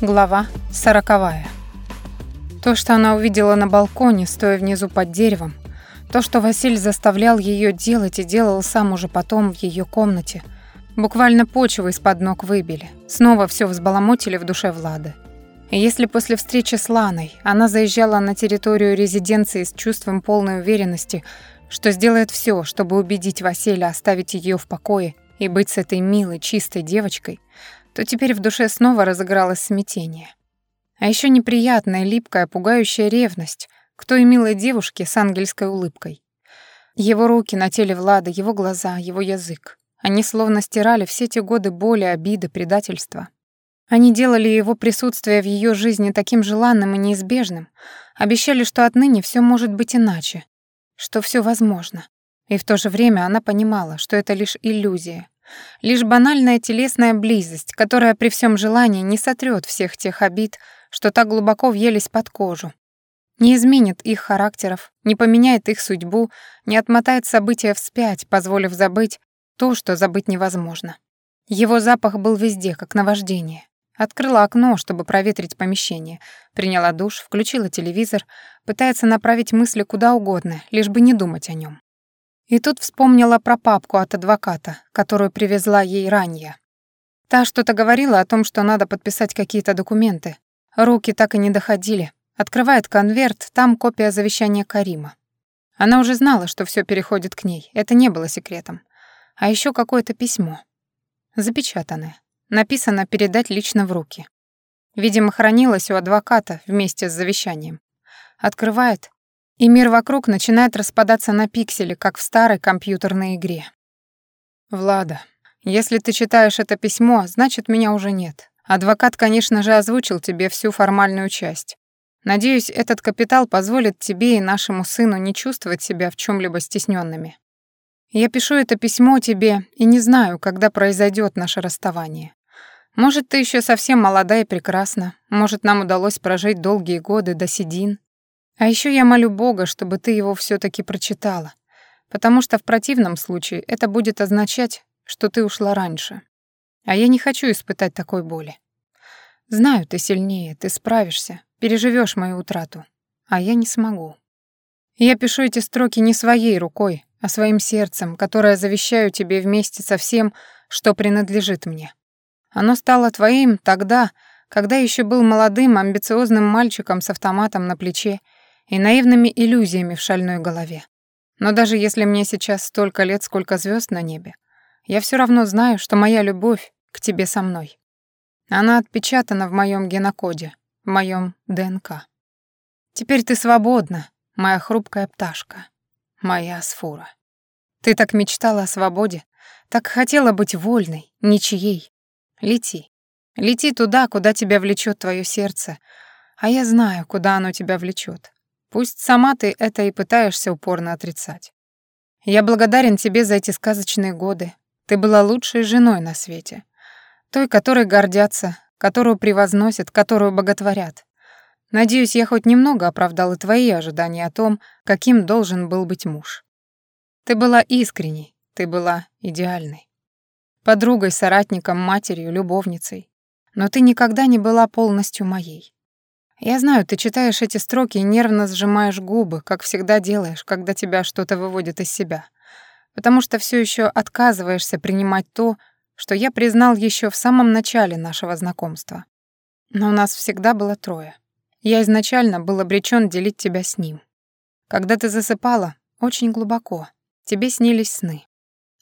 Глава сороковая. То, что она увидела на балконе, стоя внизу под деревом, то, что Василь заставлял ее делать и делал сам уже потом в ее комнате, буквально почву из-под ног выбили, снова все взбаламутили в душе Влады. И если после встречи с Ланой она заезжала на территорию резиденции с чувством полной уверенности, что сделает все, чтобы убедить Василия оставить ее в покое и быть с этой милой, чистой девочкой, то теперь в душе снова разыгралось смятение. А еще неприятная, липкая, пугающая ревность к той милой девушке с ангельской улыбкой. Его руки на теле Влада, его глаза, его язык. Они словно стирали все те годы боли, обиды, предательства. Они делали его присутствие в ее жизни таким желанным и неизбежным, обещали, что отныне все может быть иначе, что все возможно. И в то же время она понимала, что это лишь иллюзия, Лишь банальная телесная близость, которая при всем желании не сотрет всех тех обид, что так глубоко въелись под кожу, не изменит их характеров, не поменяет их судьбу, не отмотает события вспять, позволив забыть то, что забыть невозможно. Его запах был везде, как наваждение. Открыла окно, чтобы проветрить помещение, приняла душ, включила телевизор, пытается направить мысли куда угодно, лишь бы не думать о нем. И тут вспомнила про папку от адвоката, которую привезла ей ранее. Та что-то говорила о том, что надо подписать какие-то документы. Руки так и не доходили. Открывает конверт, там копия завещания Карима. Она уже знала, что все переходит к ней, это не было секретом. А еще какое-то письмо. Запечатанное. Написано «передать лично в руки». Видимо, хранилось у адвоката вместе с завещанием. Открывает, и мир вокруг начинает распадаться на пиксели, как в старой компьютерной игре. «Влада, если ты читаешь это письмо, значит, меня уже нет. Адвокат, конечно же, озвучил тебе всю формальную часть. Надеюсь, этот капитал позволит тебе и нашему сыну не чувствовать себя в чем либо стесненными. Я пишу это письмо тебе и не знаю, когда произойдет наше расставание. Может, ты еще совсем молода и прекрасна, может, нам удалось прожить долгие годы до седин, а еще я молю Бога, чтобы ты его все таки прочитала, потому что в противном случае это будет означать, что ты ушла раньше. А я не хочу испытать такой боли. Знаю, ты сильнее, ты справишься, переживешь мою утрату, а я не смогу. Я пишу эти строки не своей рукой, а своим сердцем, которое завещаю тебе вместе со всем, что принадлежит мне. Оно стало твоим тогда, когда еще был молодым, амбициозным мальчиком с автоматом на плече и наивными иллюзиями в шальной голове. Но даже если мне сейчас столько лет, сколько звезд на небе, я все равно знаю, что моя любовь к тебе со мной. Она отпечатана в моем генокоде, в моем ДНК. Теперь ты свободна, моя хрупкая пташка, моя асфура. Ты так мечтала о свободе, так хотела быть вольной, ничьей. Лети. Лети туда, куда тебя влечет твое сердце, а я знаю, куда оно тебя влечет. Пусть сама ты это и пытаешься упорно отрицать. Я благодарен тебе за эти сказочные годы. Ты была лучшей женой на свете. Той, которой гордятся, которую превозносят, которую боготворят. Надеюсь, я хоть немного оправдал и твои ожидания о том, каким должен был быть муж. Ты была искренней, ты была идеальной. Подругой, соратником, матерью, любовницей. Но ты никогда не была полностью моей. Я знаю, ты читаешь эти строки и нервно сжимаешь губы, как всегда делаешь, когда тебя что-то выводит из себя. Потому что все еще отказываешься принимать то, что я признал еще в самом начале нашего знакомства. Но у нас всегда было трое. Я изначально был обречен делить тебя с ним. Когда ты засыпала, очень глубоко, тебе снились сны.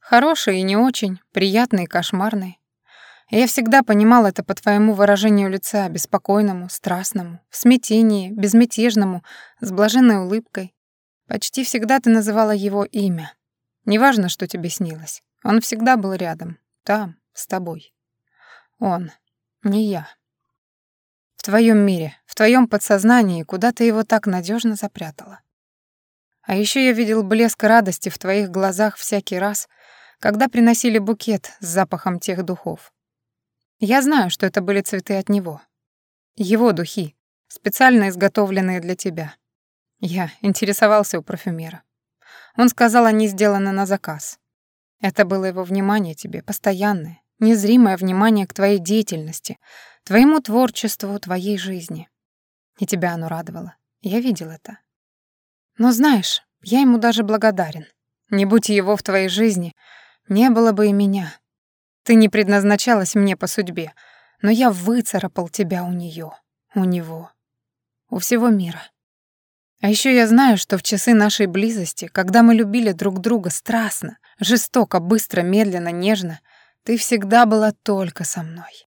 Хорошие и не очень, приятные и кошмарные. Я всегда понимал это по твоему выражению лица, беспокойному, страстному, в смятении, безмятежному, с блаженной улыбкой. Почти всегда ты называла его имя. Неважно, что тебе снилось. Он всегда был рядом, там, с тобой. Он, не я. В твоем мире, в твоем подсознании, куда ты его так надежно запрятала. А еще я видел блеск радости в твоих глазах всякий раз, когда приносили букет с запахом тех духов. Я знаю, что это были цветы от него. Его духи, специально изготовленные для тебя. Я интересовался у парфюмера. Он сказал, они сделаны на заказ. Это было его внимание тебе, постоянное, незримое внимание к твоей деятельности, твоему творчеству, твоей жизни. И тебя оно радовало. Я видел это. Но знаешь, я ему даже благодарен. Не будь его в твоей жизни, не было бы и меня. Ты не предназначалась мне по судьбе, но я выцарапал тебя у нее, у него, у всего мира. А еще я знаю, что в часы нашей близости, когда мы любили друг друга страстно, жестоко, быстро, медленно, нежно, ты всегда была только со мной.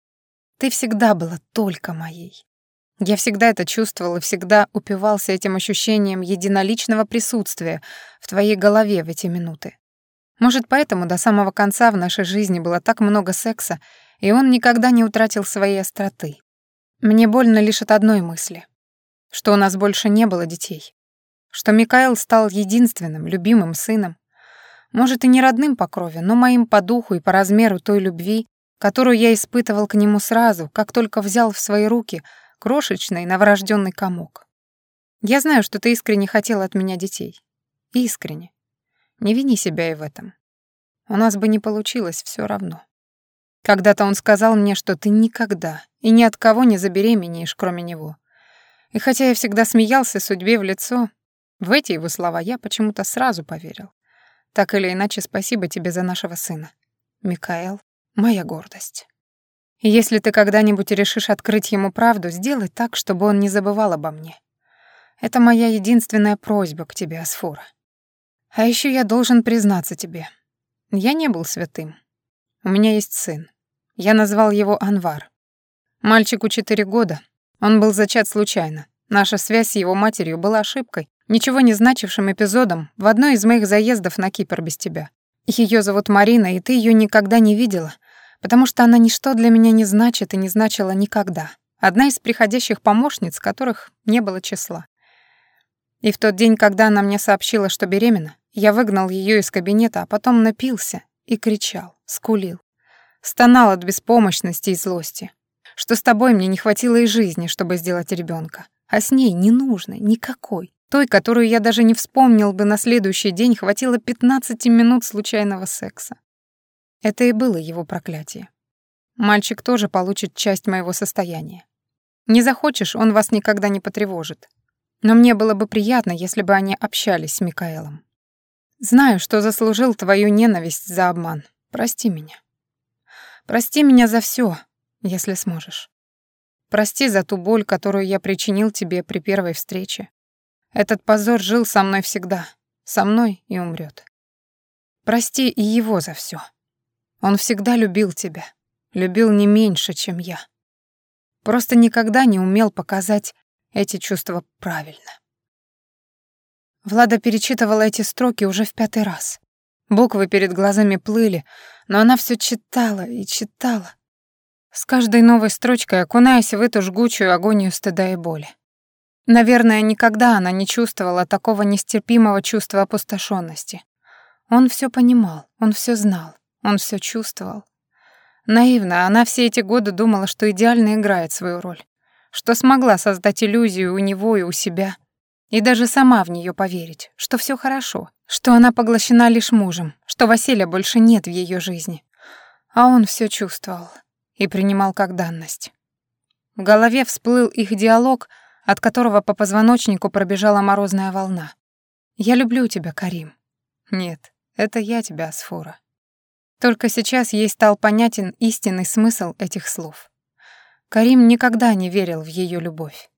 Ты всегда была только моей. Я всегда это чувствовал и всегда упивался этим ощущением единоличного присутствия в твоей голове в эти минуты. Может, поэтому до самого конца в нашей жизни было так много секса, и он никогда не утратил своей остроты. Мне больно лишь от одной мысли что у нас больше не было детей, что Микаэл стал единственным, любимым сыном, может, и не родным по крови, но моим по духу и по размеру той любви, которую я испытывал к нему сразу, как только взял в свои руки крошечный новорожденный комок. Я знаю, что ты искренне хотел от меня детей. Искренне. Не вини себя и в этом. У нас бы не получилось все равно. Когда-то он сказал мне, что ты никогда и ни от кого не забеременеешь, кроме него. И хотя я всегда смеялся судьбе в лицо, в эти его слова я почему-то сразу поверил. Так или иначе, спасибо тебе за нашего сына. Микаэл, моя гордость. И если ты когда-нибудь решишь открыть ему правду, сделай так, чтобы он не забывал обо мне. Это моя единственная просьба к тебе, Асфора. А еще я должен признаться тебе. Я не был святым. У меня есть сын. Я назвал его Анвар. Мальчику четыре года, он был зачат случайно. Наша связь с его матерью была ошибкой, ничего не значившим эпизодом в одной из моих заездов на Кипр без тебя. Ее зовут Марина, и ты ее никогда не видела, потому что она ничто для меня не значит и не значила никогда. Одна из приходящих помощниц, которых не было числа. И в тот день, когда она мне сообщила, что беременна, я выгнал ее из кабинета, а потом напился и кричал, скулил. Стонал от беспомощности и злости что с тобой мне не хватило и жизни, чтобы сделать ребенка, а с ней не нужно никакой. Той, которую я даже не вспомнил бы на следующий день, хватило 15 минут случайного секса. Это и было его проклятие. Мальчик тоже получит часть моего состояния. Не захочешь, он вас никогда не потревожит. Но мне было бы приятно, если бы они общались с Микаэлом. Знаю, что заслужил твою ненависть за обман. Прости меня. Прости меня за все, если сможешь. Прости за ту боль, которую я причинил тебе при первой встрече. Этот позор жил со мной всегда, со мной и умрет. Прости и его за все. Он всегда любил тебя, любил не меньше, чем я. Просто никогда не умел показать эти чувства правильно. Влада перечитывала эти строки уже в пятый раз. Буквы перед глазами плыли, но она все читала и читала, с каждой новой строчкой окунаясь в эту жгучую агонию стыда и боли. Наверное, никогда она не чувствовала такого нестерпимого чувства опустошенности. Он все понимал, он все знал, он все чувствовал. Наивно, она все эти годы думала, что идеально играет свою роль, что смогла создать иллюзию у него и у себя, и даже сама в нее поверить, что все хорошо, что она поглощена лишь мужем, что Василия больше нет в ее жизни. А он все чувствовал и принимал как данность. В голове всплыл их диалог, от которого по позвоночнику пробежала морозная волна. «Я люблю тебя, Карим». «Нет, это я тебя, Асфора». Только сейчас ей стал понятен истинный смысл этих слов. Карим никогда не верил в ее любовь.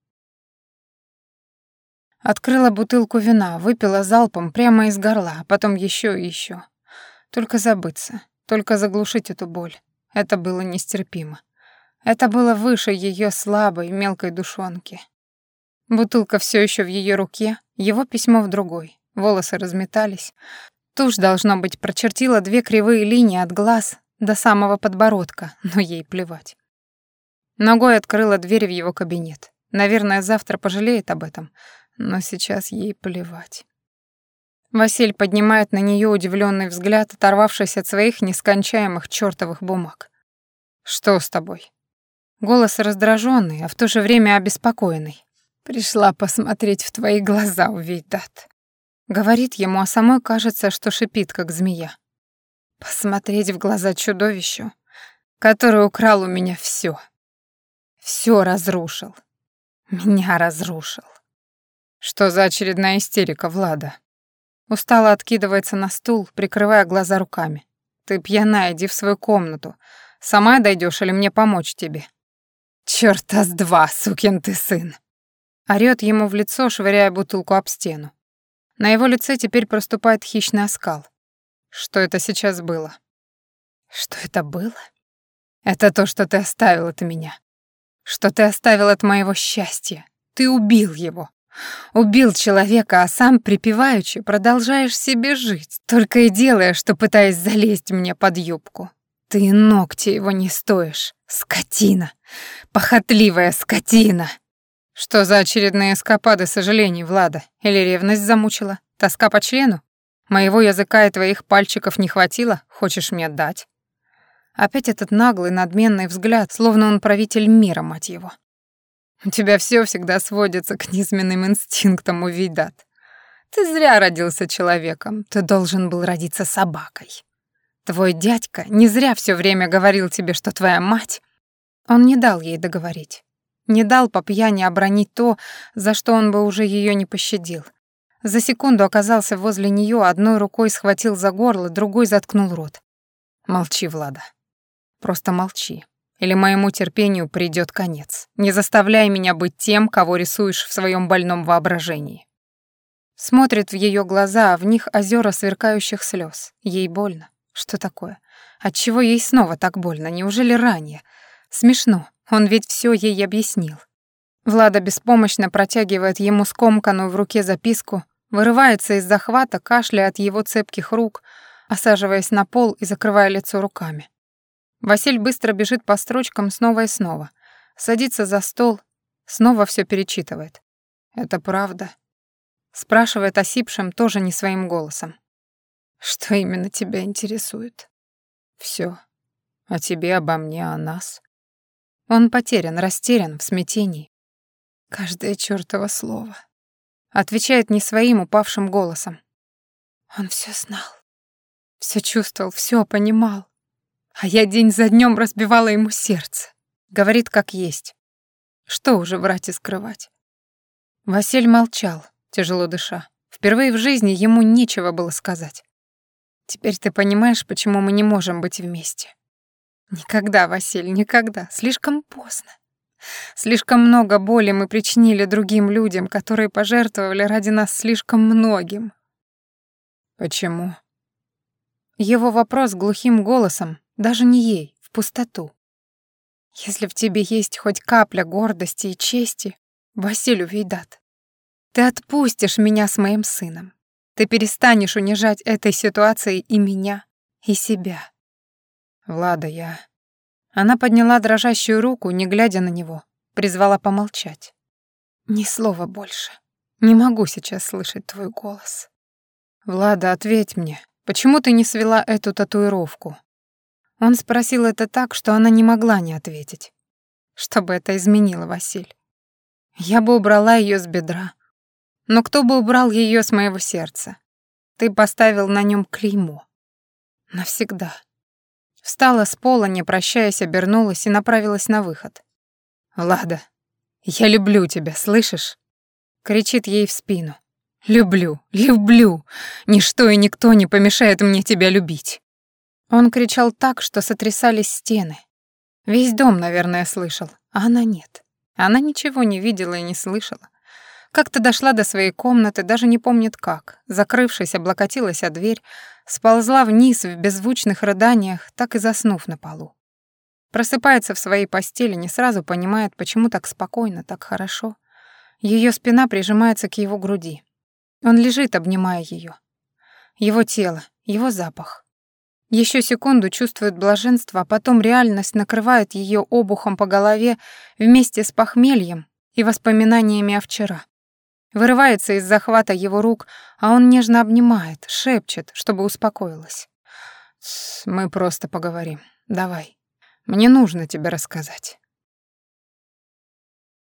Открыла бутылку вина, выпила залпом прямо из горла, а потом еще и еще. Только забыться, только заглушить эту боль. Это было нестерпимо. Это было выше ее слабой, мелкой душонки. Бутылка все еще в ее руке, его письмо в другой. Волосы разметались. Тушь, должно быть, прочертила две кривые линии от глаз до самого подбородка, но ей плевать. Ногой открыла дверь в его кабинет. Наверное, завтра пожалеет об этом, но сейчас ей плевать. Василь поднимает на нее удивленный взгляд, оторвавшись от своих нескончаемых чертовых бумаг. «Что с тобой?» Голос раздраженный, а в то же время обеспокоенный. «Пришла посмотреть в твои глаза, Увейдат». Говорит ему, а самой кажется, что шипит, как змея. «Посмотреть в глаза чудовищу, который украл у меня все. Все разрушил. Меня разрушил. Что за очередная истерика, Влада? Устало откидывается на стул, прикрывая глаза руками. Ты пьяна, иди в свою комнату. Сама дойдешь или мне помочь тебе? Чёрта с два, сукин ты сын. Орёт ему в лицо, швыряя бутылку об стену. На его лице теперь проступает хищный оскал. Что это сейчас было? Что это было? Это то, что ты оставил от меня. Что ты оставил от моего счастья. Ты убил его. Убил человека, а сам припеваючи продолжаешь себе жить, только и делая, что пытаясь залезть мне под юбку. Ты ногти его не стоишь, скотина, похотливая скотина. Что за очередные эскапады сожалений, Влада? Или ревность замучила? Тоска по члену? Моего языка и твоих пальчиков не хватило? Хочешь мне дать? Опять этот наглый, надменный взгляд, словно он правитель мира, мать его. У тебя все всегда сводится к низменным инстинктам, увидат. Ты зря родился человеком, ты должен был родиться собакой. Твой дядька не зря все время говорил тебе, что твоя мать... Он не дал ей договорить. Не дал по пьяни обронить то, за что он бы уже ее не пощадил. За секунду оказался возле нее, одной рукой схватил за горло, другой заткнул рот. Молчи, Влада. Просто молчи или моему терпению придёт конец. Не заставляй меня быть тем, кого рисуешь в своем больном воображении. Смотрит в её глаза, а в них озера сверкающих слез. Ей больно. Что такое? Отчего ей снова так больно? Неужели ранее? Смешно. Он ведь всё ей объяснил. Влада беспомощно протягивает ему скомканную в руке записку, вырывается из захвата, кашляя от его цепких рук, осаживаясь на пол и закрывая лицо руками. Василь быстро бежит по строчкам снова и снова. Садится за стол, снова все перечитывает. «Это правда?» Спрашивает осипшим, тоже не своим голосом. «Что именно тебя интересует?» Все. А тебе обо мне, о нас?» Он потерян, растерян, в смятении. Каждое чёртово слово. Отвечает не своим упавшим голосом. Он все знал. все чувствовал, все понимал. А я день за днем разбивала ему сердце. Говорит, как есть. Что уже врать и скрывать? Василь молчал, тяжело дыша. Впервые в жизни ему нечего было сказать. Теперь ты понимаешь, почему мы не можем быть вместе. Никогда, Василь, никогда. Слишком поздно. Слишком много боли мы причинили другим людям, которые пожертвовали ради нас слишком многим. Почему? Его вопрос глухим голосом даже не ей, в пустоту. Если в тебе есть хоть капля гордости и чести, Василию Вейдат, ты отпустишь меня с моим сыном. Ты перестанешь унижать этой ситуацией и меня, и себя. Влада, я... Она подняла дрожащую руку, не глядя на него, призвала помолчать. Ни слова больше. Не могу сейчас слышать твой голос. Влада, ответь мне, почему ты не свела эту татуировку? Он спросил это так, что она не могла не ответить. Что бы это изменило, Василь? Я бы убрала ее с бедра. Но кто бы убрал ее с моего сердца? Ты поставил на нем клеймо. Навсегда. Встала с пола, не прощаясь, обернулась и направилась на выход. «Лада, я люблю тебя, слышишь?» Кричит ей в спину. «Люблю, люблю! Ничто и никто не помешает мне тебя любить!» Он кричал так, что сотрясались стены. Весь дом, наверное, слышал, а она нет. Она ничего не видела и не слышала. Как-то дошла до своей комнаты, даже не помнит как. Закрывшись, облокотилась о дверь, сползла вниз в беззвучных рыданиях, так и заснув на полу. Просыпается в своей постели, не сразу понимает, почему так спокойно, так хорошо. Ее спина прижимается к его груди. Он лежит, обнимая ее. Его тело, его запах. Еще секунду чувствует блаженство, а потом реальность накрывает ее обухом по голове вместе с похмельем и воспоминаниями о вчера. Вырывается из захвата его рук, а он нежно обнимает, шепчет, чтобы успокоилась. «Мы просто поговорим. Давай. Мне нужно тебе рассказать».